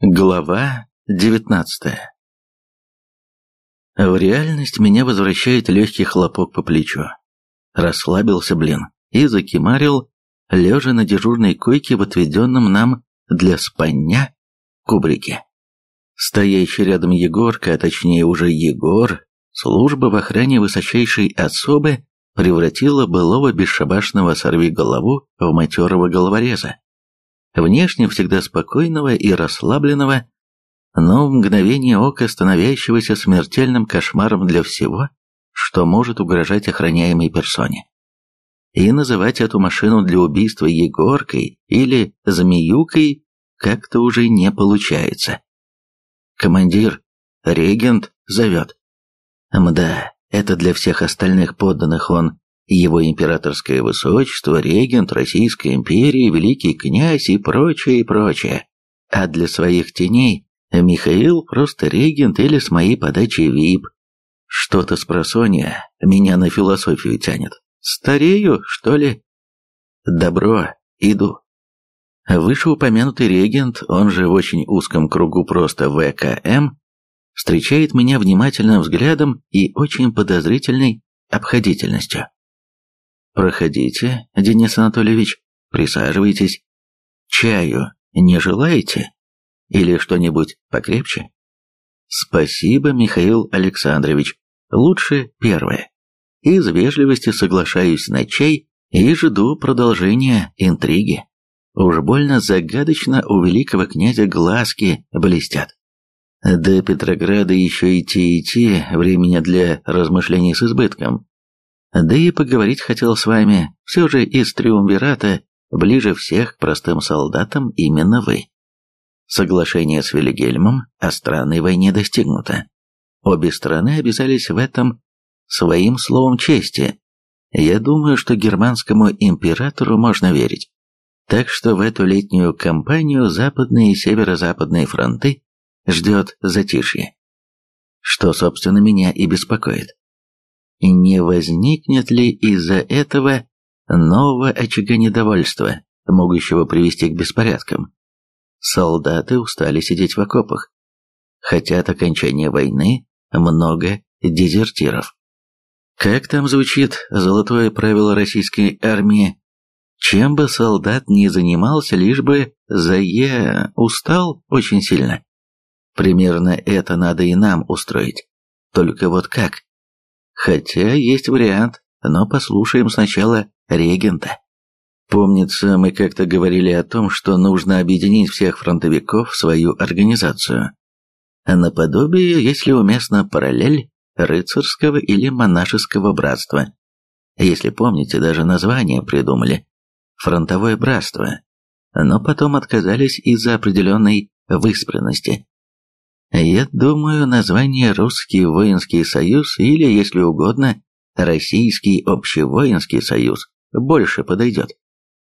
Глава 19 В реальность меня возвращает легкий хлопок по плечу. Расслабился, блин, и закимарил, лежа на дежурной койке в отведенном нам для спання кубрике. Стоящий рядом Егорка, а точнее уже Егор, служба в охране высочайшей особы превратила былого бесшабашного сорвиголову в матерого головореза внешне всегда спокойного и расслабленного, но в мгновение ока становящегося смертельным кошмаром для всего, что может угрожать охраняемой персоне. И называть эту машину для убийства Егоркой или Змеюкой как-то уже не получается. Командир, регент зовет. Мда, это для всех остальных подданных он его императорское высочество, регент Российской империи, великий князь и прочее, и прочее. А для своих теней Михаил просто регент или с моей подачи ВИП. Что-то с просонья меня на философию тянет. Старею, что ли? Добро, иду. Вышеупомянутый регент, он же в очень узком кругу просто ВКМ, встречает меня внимательным взглядом и очень подозрительной обходительностью. «Проходите, Денис Анатольевич, присаживайтесь. Чаю не желаете? Или что-нибудь покрепче?» «Спасибо, Михаил Александрович. Лучше первое. Из вежливости соглашаюсь на чай и жду продолжения интриги. Уж больно загадочно у великого князя глазки блестят. До Петрограда еще идти-идти, времени для размышлений с избытком. Да и поговорить хотел с вами, все же из Триумвирата ближе всех к простым солдатам именно вы. Соглашение с Вильгельмом о странной войне достигнуто. Обе стороны обязались в этом своим словом чести. Я думаю, что германскому императору можно верить. Так что в эту летнюю кампанию западные и северо-западные фронты ждет затишье. Что, собственно, меня и беспокоит не возникнет ли из-за этого нового очага недовольства, могущего привести к беспорядкам. Солдаты устали сидеть в окопах. Хотят окончания войны много дезертиров. Как там звучит золотое правило российской армии? Чем бы солдат ни занимался, лишь бы за е устал очень сильно. Примерно это надо и нам устроить. Только вот как? Хотя есть вариант, но послушаем сначала регента. Помнится, мы как-то говорили о том, что нужно объединить всех фронтовиков в свою организацию. Наподобие, если уместно, параллель рыцарского или монашеского братства. Если помните, даже название придумали – фронтовое братство, но потом отказались из-за определенной выспренности. Я думаю, название «Русский воинский союз» или, если угодно, «Российский общевоинский союз» больше подойдет.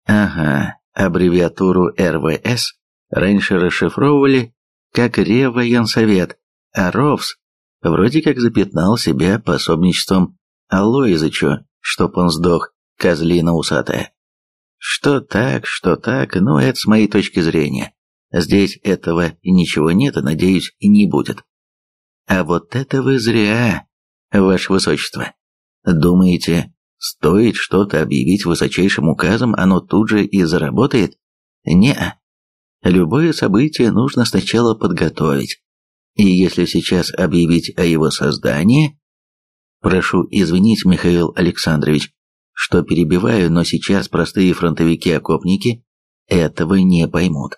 Ага, аббревиатуру РВС раньше расшифровывали как Реввоенсовет, а РОВС вроде как запятнал себя пособничеством Алоизычу, чтоб он сдох, козлина усатая. Что так, что так, ну это с моей точки зрения. Здесь этого ничего нет и, надеюсь, не будет. А вот это вы зря, ваше высочество. Думаете, стоит что-то объявить высочайшим указом, оно тут же и заработает? Не. Любое событие нужно сначала подготовить. И если сейчас объявить о его создании... Прошу извинить, Михаил Александрович, что перебиваю, но сейчас простые фронтовики-окопники этого не поймут.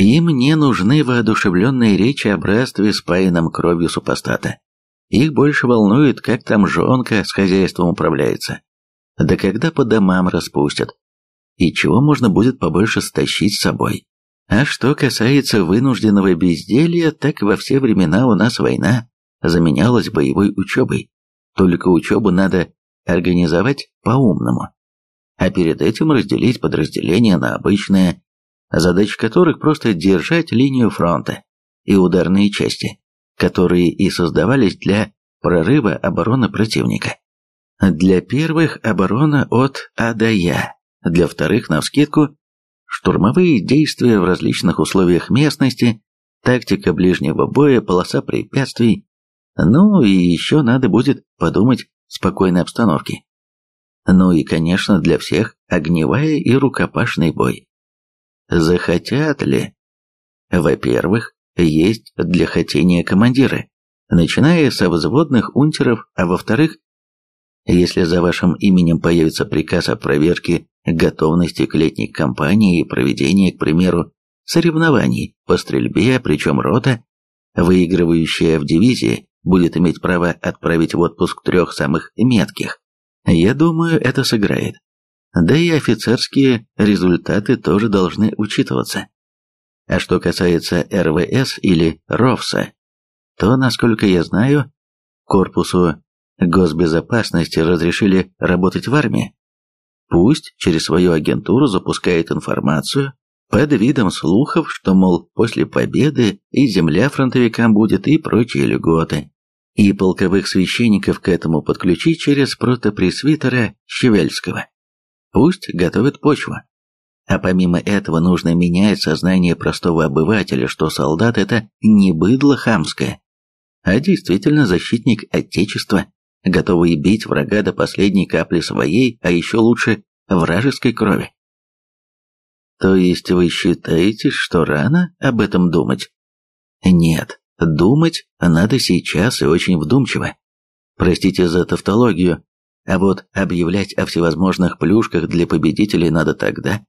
Им не нужны воодушевленные речи о братстве, спаянном кровью супостата. Их больше волнует, как там жонка с хозяйством управляется. Да когда по домам распустят. И чего можно будет побольше стащить с собой. А что касается вынужденного безделья, так во все времена у нас война заменялась боевой учебой. Только учебу надо организовать по-умному. А перед этим разделить подразделения на обычное задача которых просто держать линию фронта и ударные части, которые и создавались для прорыва обороны противника. Для первых оборона от А до Я, для вторых, навскидку, штурмовые действия в различных условиях местности тактика ближнего боя, полоса препятствий. Ну и еще надо будет подумать спокойной обстановке. Ну и, конечно, для всех огневая и рукопашный бой. Захотят ли? Во-первых, есть для хотения командиры, начиная со взводных унтеров, а во-вторых, если за вашим именем появится приказ о проверке готовности к летней кампании и проведении, к примеру, соревнований по стрельбе, причем рота, выигрывающая в дивизии, будет иметь право отправить в отпуск трех самых метких. Я думаю, это сыграет. Да и офицерские результаты тоже должны учитываться. А что касается РВС или РОВСа, то, насколько я знаю, корпусу госбезопасности разрешили работать в армии. Пусть через свою агентуру запускает информацию под видом слухов, что, мол, после победы и земля фронтовикам будет и прочие льготы. И полковых священников к этому подключить через протопресвитера Щевельского. Пусть готовит почву. А помимо этого нужно менять сознание простого обывателя, что солдат это не быдло хамское, а действительно защитник Отечества, готовый бить врага до последней капли своей, а еще лучше вражеской крови. То есть вы считаете, что рано об этом думать? Нет, думать надо сейчас и очень вдумчиво. Простите за тавтологию, а вот объявлять о всевозможных плюшках для победителей надо тогда,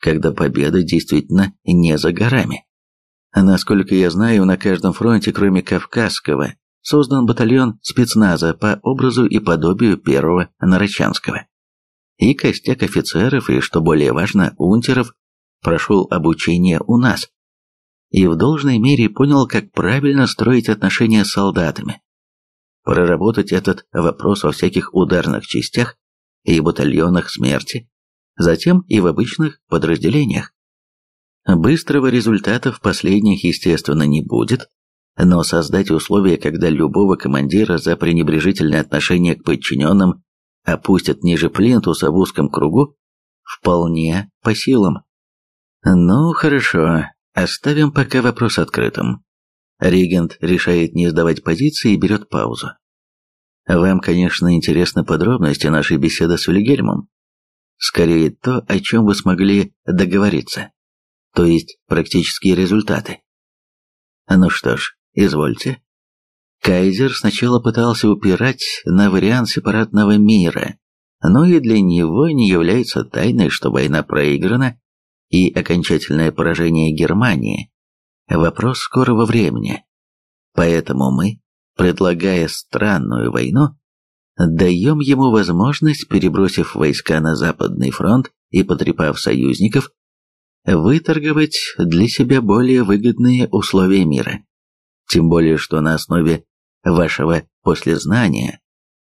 когда победа действительно не за горами. Насколько я знаю, на каждом фронте, кроме Кавказского, создан батальон спецназа по образу и подобию первого Нарочанского. И костяк офицеров, и, что более важно, унтеров, прошел обучение у нас. И в должной мере понял, как правильно строить отношения с солдатами. Проработать этот вопрос во всяких ударных частях и батальонах смерти затем и в обычных подразделениях. Быстрого результата в последних, естественно, не будет, но создать условия, когда любого командира за пренебрежительное отношение к подчиненным опустят ниже плинтуса в узком кругу, вполне по силам. Ну, хорошо, оставим пока вопрос открытым. Регент решает не сдавать позиции и берет паузу. Вам, конечно, интересны подробности нашей беседы с Вильгельмом, Скорее то, о чем вы смогли договориться. То есть практические результаты. Ну что ж, извольте. Кайзер сначала пытался упирать на вариант сепаратного мира, но и для него не является тайной, что война проиграна и окончательное поражение Германии – вопрос скорого времени. Поэтому мы, предлагая странную войну, даем ему возможность, перебросив войска на Западный фронт и потрепав союзников, выторговать для себя более выгодные условия мира. Тем более, что на основе вашего послезнания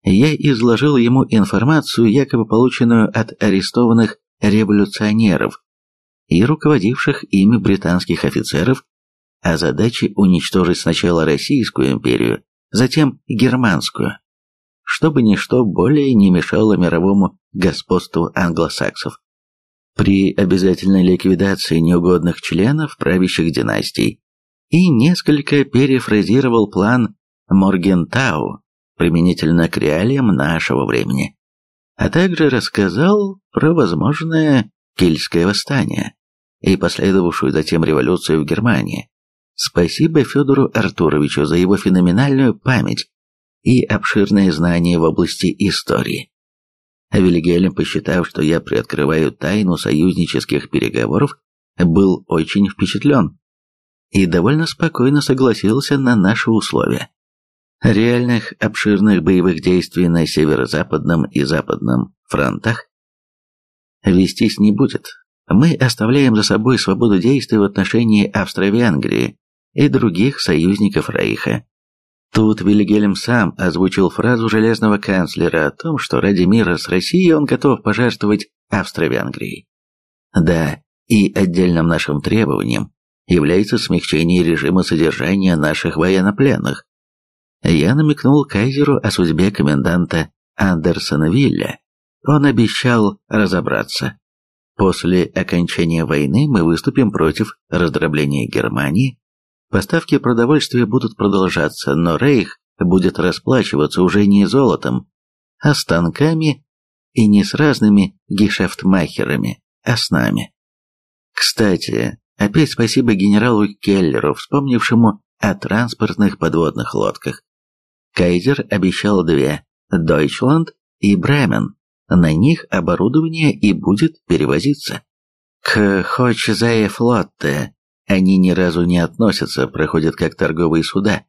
я изложил ему информацию, якобы полученную от арестованных революционеров и руководивших ими британских офицеров о задаче уничтожить сначала Российскую империю, затем Германскую чтобы ничто более не мешало мировому господству англосаксов. При обязательной ликвидации неугодных членов правящих династий и несколько перефразировал план Моргентау применительно к реалиям нашего времени, а также рассказал про возможное Кильское восстание и последовавшую затем революцию в Германии. Спасибо Федору Артуровичу за его феноменальную память и обширные знания в области истории. Вильгельм, посчитав, что я приоткрываю тайну союзнических переговоров, был очень впечатлен и довольно спокойно согласился на наши условия. Реальных обширных боевых действий на северо-западном и западном фронтах вестись не будет. Мы оставляем за собой свободу действий в отношении Австро-Венгрии и других союзников Рейха. Тут Вильгельм сам озвучил фразу железного канцлера о том, что ради мира с Россией он готов пожертвовать Австро-Венгрией. Да, и отдельным нашим требованием является смягчение режима содержания наших военнопленных. Я намекнул кайзеру о судьбе коменданта Андерсона Вилля. Он обещал разобраться. После окончания войны мы выступим против раздробления Германии Поставки продовольствия будут продолжаться, но Рейх будет расплачиваться уже не золотом, а станками и не с разными гешефтмахерами, а с нами. Кстати, опять спасибо генералу Келлеру, вспомнившему о транспортных подводных лодках. Кайзер обещал две – Дойчланд и Бремен. На них оборудование и будет перевозиться. К Хочзае флотте они ни разу не относятся, проходят как торговые суда.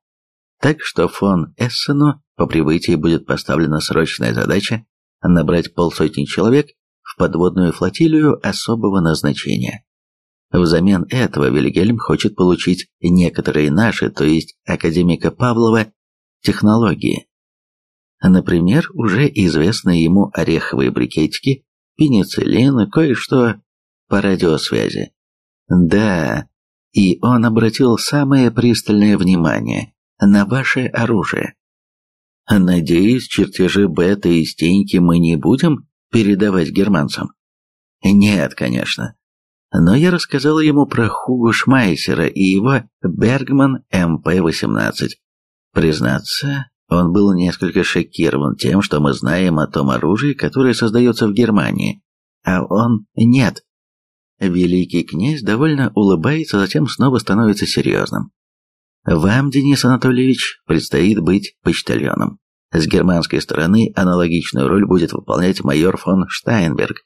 Так что фон Эссену по прибытии будет поставлена срочная задача набрать полсотни человек в подводную флотилию особого назначения. Взамен этого Вильгельм хочет получить некоторые наши, то есть академика Павлова, технологии. Например, уже известные ему ореховые брикетики, пенициллин, кое-что по радиосвязи. Да, и он обратил самое пристальное внимание на ваше оружие. Надеюсь, чертежи Бета и Стеньки мы не будем передавать германцам? Нет, конечно. Но я рассказал ему про Хуго Шмайсера и его Бергман МП-18. Признаться, он был несколько шокирован тем, что мы знаем о том оружии, которое создается в Германии, а он нет. Великий князь довольно улыбается, затем снова становится серьезным. Вам, Денис Анатольевич, предстоит быть почтальоном. С германской стороны аналогичную роль будет выполнять майор фон Штайнберг.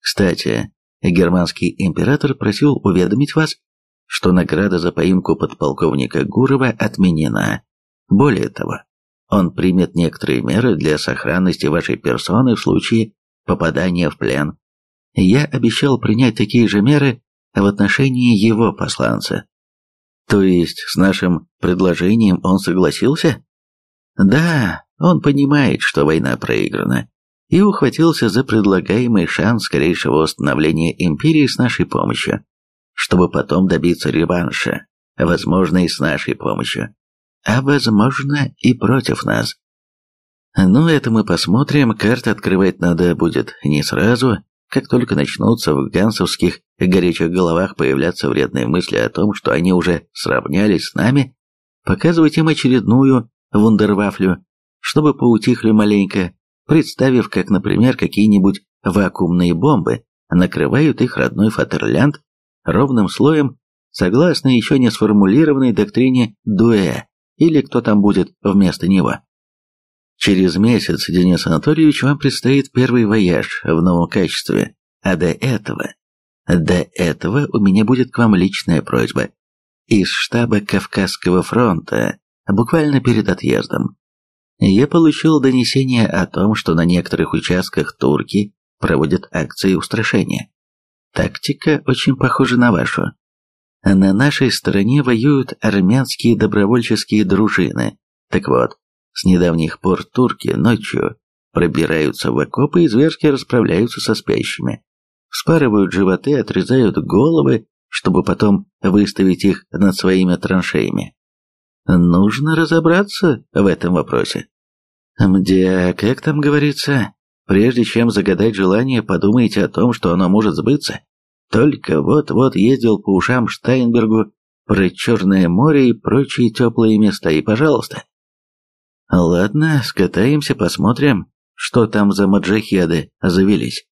Кстати, германский император просил уведомить вас, что награда за поимку подполковника Гурова отменена. Более того, он примет некоторые меры для сохранности вашей персоны в случае попадания в плен. Я обещал принять такие же меры в отношении его посланца. То есть с нашим предложением он согласился? Да, он понимает, что война проиграна, и ухватился за предлагаемый шанс скорейшего восстановления империи с нашей помощью, чтобы потом добиться реванша, возможно, и с нашей помощью, а возможно и против нас. Ну, это мы посмотрим, карты открывать надо будет не сразу, как только начнутся в гансовских горячих головах появляться вредные мысли о том, что они уже сравнялись с нами, показывать им очередную вундервафлю, чтобы поутихли маленько, представив, как, например, какие-нибудь вакуумные бомбы накрывают их родной Фатерлянд ровным слоем, согласно еще не сформулированной доктрине Дуэ, или кто там будет вместо него. Через месяц, Денис Анатольевич, вам предстоит первый вояж в новом качестве, а до этого... До этого у меня будет к вам личная просьба. Из штаба Кавказского фронта, буквально перед отъездом, я получил донесение о том, что на некоторых участках турки проводят акции устрашения. Тактика очень похожа на вашу. На нашей стороне воюют армянские добровольческие дружины. Так вот, с недавних пор турки ночью пробираются в окопы и зверски расправляются со спящими. Вспарывают животы, отрезают головы, чтобы потом выставить их над своими траншеями. Нужно разобраться в этом вопросе. Мдя, как там говорится, прежде чем загадать желание, подумайте о том, что оно может сбыться. Только вот-вот ездил по ушам Штайнбергу про Черное море и прочие теплые места, и пожалуйста. Ладно, скатаемся, посмотрим, что там за маджахеды завелись.